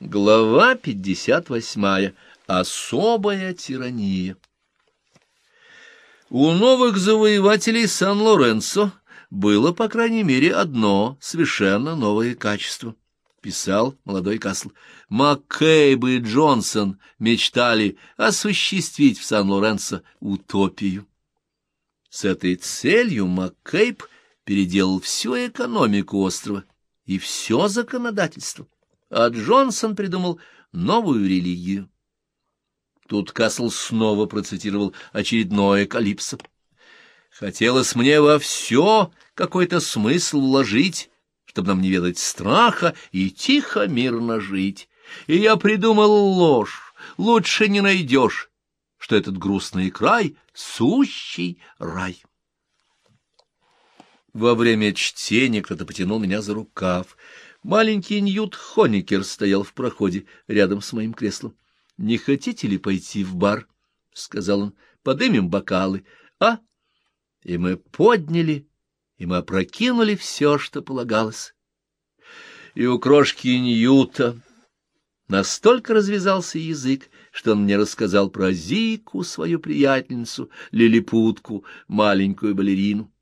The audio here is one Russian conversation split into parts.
Глава 58. Особая тирания. У новых завоевателей Сан-Лоренцо было, по крайней мере, одно совершенно новое качество. Писал молодой Касл. Маккейб и Джонсон мечтали осуществить в Сан-Лоренцо утопию. С этой целью Маккейб переделал всю экономику острова и все законодательство а Джонсон придумал новую религию. Тут Касл снова процитировал очередное калипсо. «Хотелось мне во все какой-то смысл вложить, чтобы нам не ведать страха и тихо мирно жить. И я придумал ложь, лучше не найдешь, что этот грустный край — сущий рай». Во время чтения кто-то потянул меня за рукав — Маленький Ньют Хоникер стоял в проходе рядом с моим креслом. — Не хотите ли пойти в бар? — сказал он. — Подымем бокалы. А? И мы подняли, и мы опрокинули все, что полагалось. И у крошки Ньюта настолько развязался язык, что он мне рассказал про Зику, свою приятельницу, лилипутку, маленькую балерину.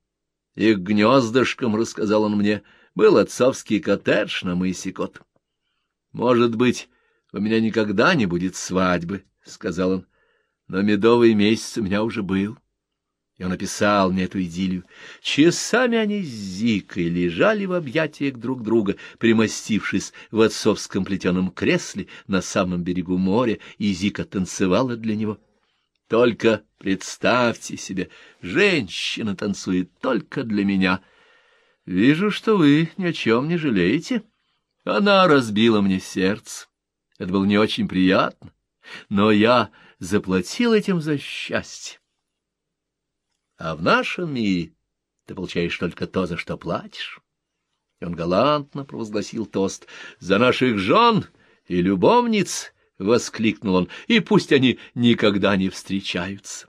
И к гнездышкам рассказал он мне — был отцовский коттедж на мысе Кот. — Может быть, у меня никогда не будет свадьбы, — сказал он, — но медовый месяц у меня уже был. И он описал мне эту идиллию. Часами они с Зикой лежали в объятиях друг друга, примостившись в отцовском плетеном кресле на самом берегу моря, и Зика танцевала для него. Только представьте себе, женщина танцует только для меня — Вижу, что вы ни о чем не жалеете. Она разбила мне сердце. Это было не очень приятно, но я заплатил этим за счастье. А в нашем мире ты получаешь только то, за что платишь. И он галантно провозгласил тост «За наших жен и любовниц!» — воскликнул он, — «и пусть они никогда не встречаются».